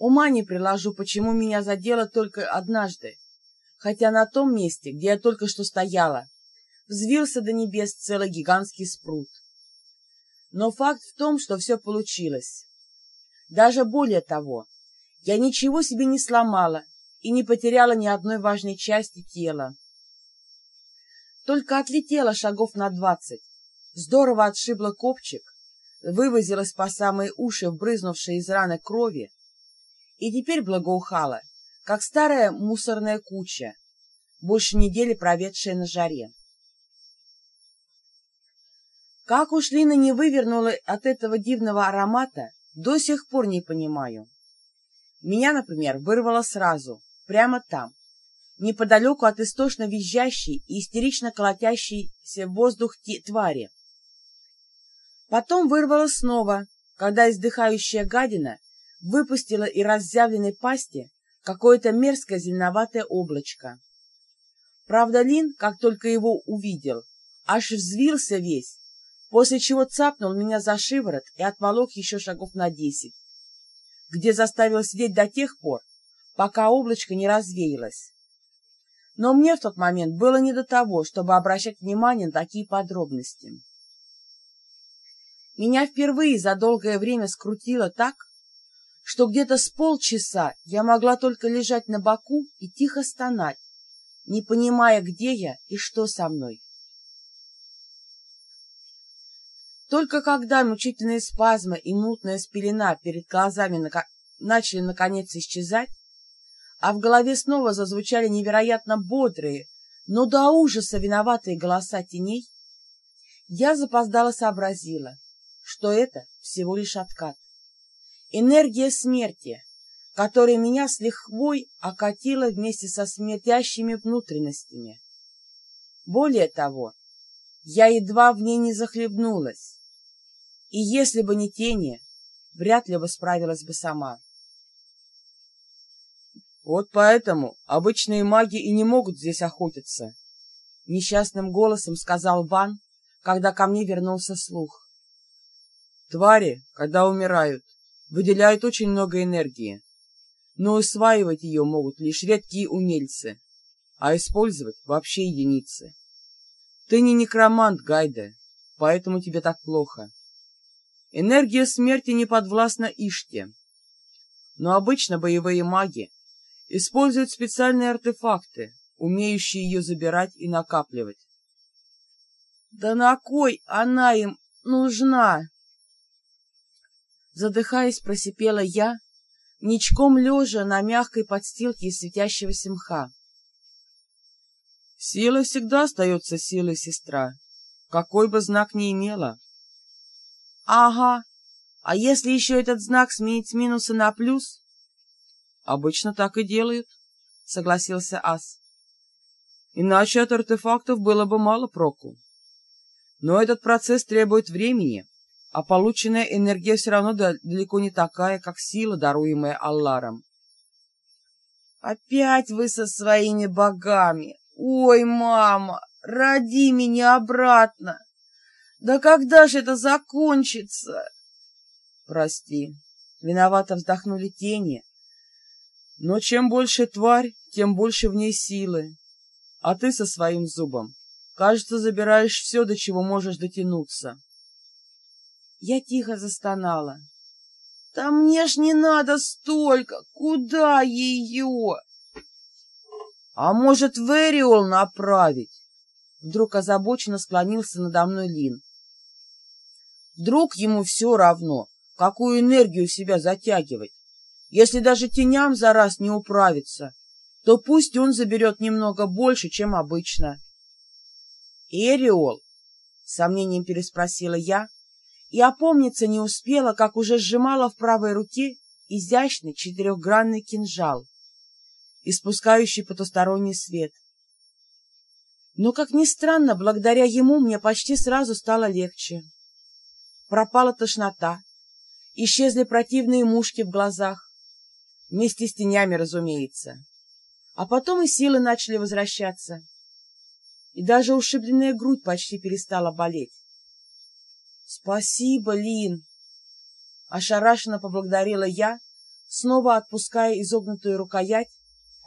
Ума не приложу, почему меня задело только однажды, хотя на том месте, где я только что стояла, взвился до небес целый гигантский спрут. Но факт в том, что все получилось. Даже более того, я ничего себе не сломала и не потеряла ни одной важной части тела. Только отлетела шагов на двадцать, здорово отшибла копчик, вывозилась по самые уши, вбрызнувшей из раны крови, и теперь благоухала, как старая мусорная куча, больше недели проведшая на жаре. Как уж Лина не вывернула от этого дивного аромата, до сих пор не понимаю. Меня, например, вырвало сразу, прямо там, неподалеку от истошно визжащей и истерично колотящейся в воздух твари. Потом вырвало снова, когда издыхающая гадина выпустила из разъявленной пасти какое-то мерзкое зеленоватое облачко. Правда, Лин, как только его увидел, аж взвился весь, после чего цапнул меня за шиворот и отволок еще шагов на десять, где заставил сидеть до тех пор, пока облачко не развеялось. Но мне в тот момент было не до того, чтобы обращать внимание на такие подробности. Меня впервые за долгое время скрутило так, что где-то с полчаса я могла только лежать на боку и тихо стонать, не понимая, где я и что со мной. Только когда мучительные спазмы и мутная спелена перед глазами начали наконец исчезать, а в голове снова зазвучали невероятно бодрые, но до ужаса виноватые голоса теней, я запоздало сообразила, что это всего лишь откат. Энергия смерти, которая меня с лихвой окатила вместе со смертящими внутренностями. Более того, я едва в ней не захлебнулась, и если бы не тени, вряд ли бы справилась бы сама. Вот поэтому обычные маги и не могут здесь охотиться, несчастным голосом сказал Ван, когда ко мне вернулся слух. Твари, когда умирают, выделяют очень много энергии, но усваивать ее могут лишь редкие умельцы, а использовать вообще единицы. Ты не некромант, Гайда, поэтому тебе так плохо. Энергия смерти не подвластна Иште, но обычно боевые маги используют специальные артефакты, умеющие ее забирать и накапливать. «Да на кой она им нужна?» Задыхаясь, просипела я, ничком лежа на мягкой подстилке из светящегося мха. Сила всегда остается силой, сестра, какой бы знак ни имела. Ага, а если еще этот знак сменить с минуса на плюс? Обычно так и делают, согласился Ас. Иначе от артефактов было бы мало проку. Но этот процесс требует времени, а полученная энергия все равно далеко не такая, как сила, даруемая Алларом. «Опять вы со своими богами! Ой, мама, роди меня обратно! Да когда же это закончится?» «Прости, виновато вздохнули тени. Но чем больше тварь, тем больше в ней силы. А ты со своим зубом, кажется, забираешь все, до чего можешь дотянуться». Я тихо застонала. «Да мне ж не надо столько! Куда ее?» «А может, в Эриол направить?» Вдруг озабоченно склонился надо мной Лин. Вдруг ему все равно, какую энергию себя затягивать. Если даже теням за раз не управится, то пусть он заберет немного больше, чем обычно. «Эриол?» — сомнением переспросила я, и опомниться не успела, как уже сжимала в правой руке изящный четырехгранный кинжал, испускающий потусторонний свет. Но, как ни странно, благодаря ему мне почти сразу стало легче. Пропала тошнота, исчезли противные мушки в глазах, вместе с тенями, разумеется. А потом и силы начали возвращаться, и даже ушибленная грудь почти перестала болеть. «Спасибо, Лин!» Ошарашенно поблагодарила я, снова отпуская изогнутую рукоять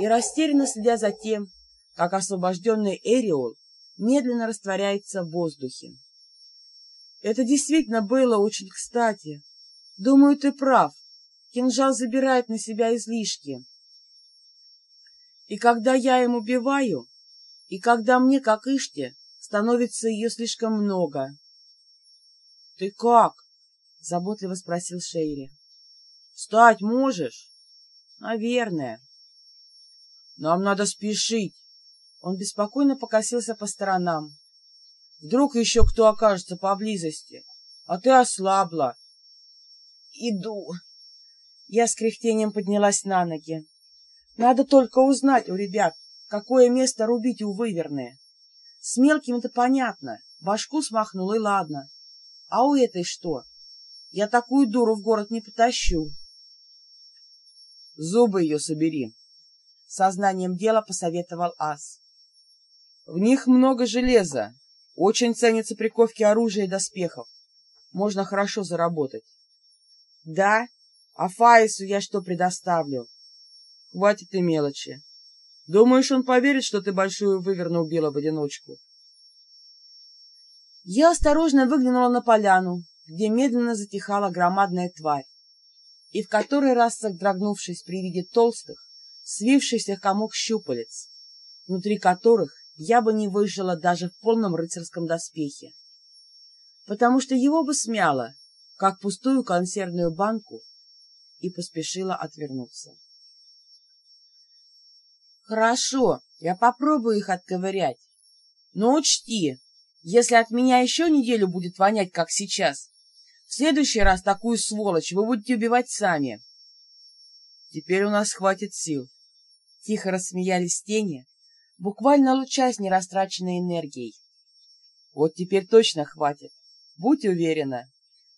и растерянно следя за тем, как освобожденный Эриол медленно растворяется в воздухе. Это действительно было очень кстати. Думаю, ты прав. Кинжал забирает на себя излишки. И когда я им убиваю, и когда мне, как Иште, становится ее слишком много. — Ты как? — заботливо спросил Шейри. — Встать можешь? — Наверное. — Нам надо спешить. Он беспокойно покосился по сторонам. Вдруг еще кто окажется поблизости, а ты ослабла. — Иду. Я с кряхтением поднялась на ноги. Надо только узнать у ребят, какое место рубить у выверны. С мелкими-то понятно, башку смахнул и ладно. А у этой что? Я такую дуру в город не потащу. Зубы ее собери, — сознанием дела посоветовал Ас. В них много железа, очень ценятся приковки оружия и доспехов. Можно хорошо заработать. Да? А Фаису я что предоставлю? Хватит и мелочи. Думаешь, он поверит, что ты большую выверну убила в одиночку? Я осторожно выглянула на поляну, где медленно затихала громадная тварь, и в который раз содрогнувшись при виде толстых, свившихся комок щупалец, внутри которых я бы не выжила даже в полном рыцарском доспехе, потому что его бы смяло, как пустую консервную банку, и поспешила отвернуться. Хорошо, я попробую их отковырять. Но учти, если от меня еще неделю будет вонять, как сейчас, в следующий раз такую сволочь вы будете убивать сами. Теперь у нас хватит сил. Тихо рассмеялись тени, буквально лучась нерастраченной энергией. Вот теперь точно хватит. Будь уверена,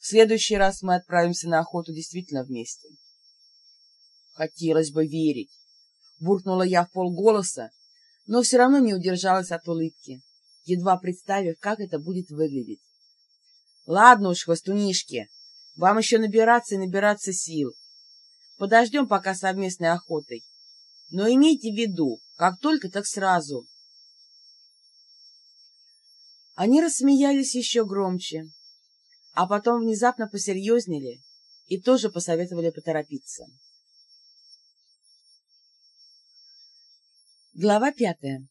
в следующий раз мы отправимся на охоту действительно вместе. Хотелось бы верить. Буркнула я в полголоса, но все равно не удержалась от улыбки, едва представив, как это будет выглядеть. Ладно уж, хвостунишки, вам еще набираться и набираться сил. Подождем пока совместной охотой. Но имейте в виду, как только, так сразу. Они рассмеялись еще громче, а потом внезапно посерьезнели и тоже посоветовали поторопиться. Глава пятая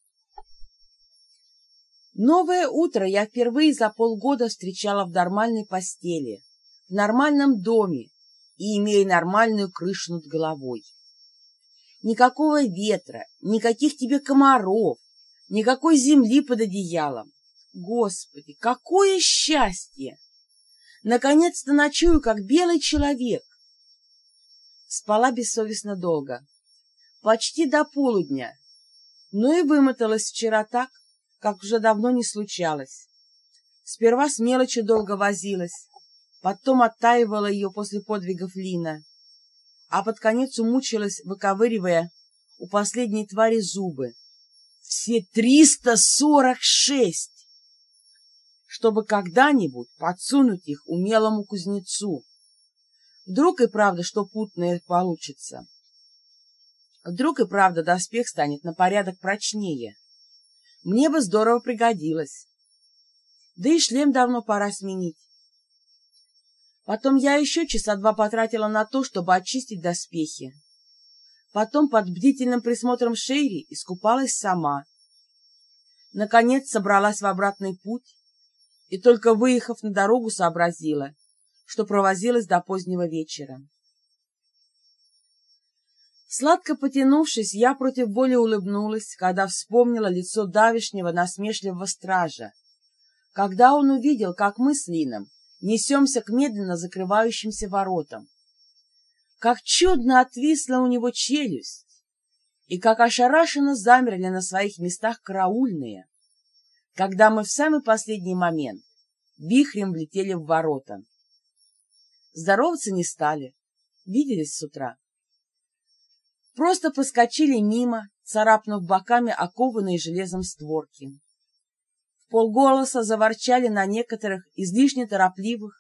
Новое утро я впервые за полгода встречала в нормальной постели, в нормальном доме и имея нормальную крышу над головой. Никакого ветра, никаких тебе комаров, никакой земли под одеялом. Господи, какое счастье! Наконец-то ночую, как белый человек. Спала бессовестно долго, почти до полудня, но и вымоталась вчера так, как уже давно не случалось. Сперва с мелочью долго возилась, потом оттаивала ее после подвигов Лина, а под конец умучилась, выковыривая у последней твари зубы. Все триста сорок шесть! Чтобы когда-нибудь подсунуть их умелому кузнецу. Вдруг и правда, что путное получится. Вдруг и правда доспех станет на порядок прочнее. Мне бы здорово пригодилось. Да и шлем давно пора сменить. Потом я еще часа два потратила на то, чтобы очистить доспехи. Потом под бдительным присмотром Шейри искупалась сама. Наконец собралась в обратный путь и только выехав на дорогу сообразила, что провозилась до позднего вечера. Сладко потянувшись, я против воли улыбнулась, когда вспомнила лицо давишнего насмешливого стража, когда он увидел, как мы с Лином несемся к медленно закрывающимся воротам. Как чудно отвисла у него челюсть, и как ошарашенно замерли на своих местах караульные, когда мы в самый последний момент вихрем влетели в ворота. Здороваться не стали, виделись с утра. Просто проскочили мимо, царапнув боками окованные железом створки полголоса заворчали на некоторых излишне торопливых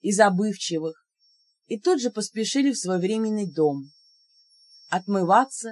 и забывчивых, и тут же поспешили в свой временный дом. Отмываться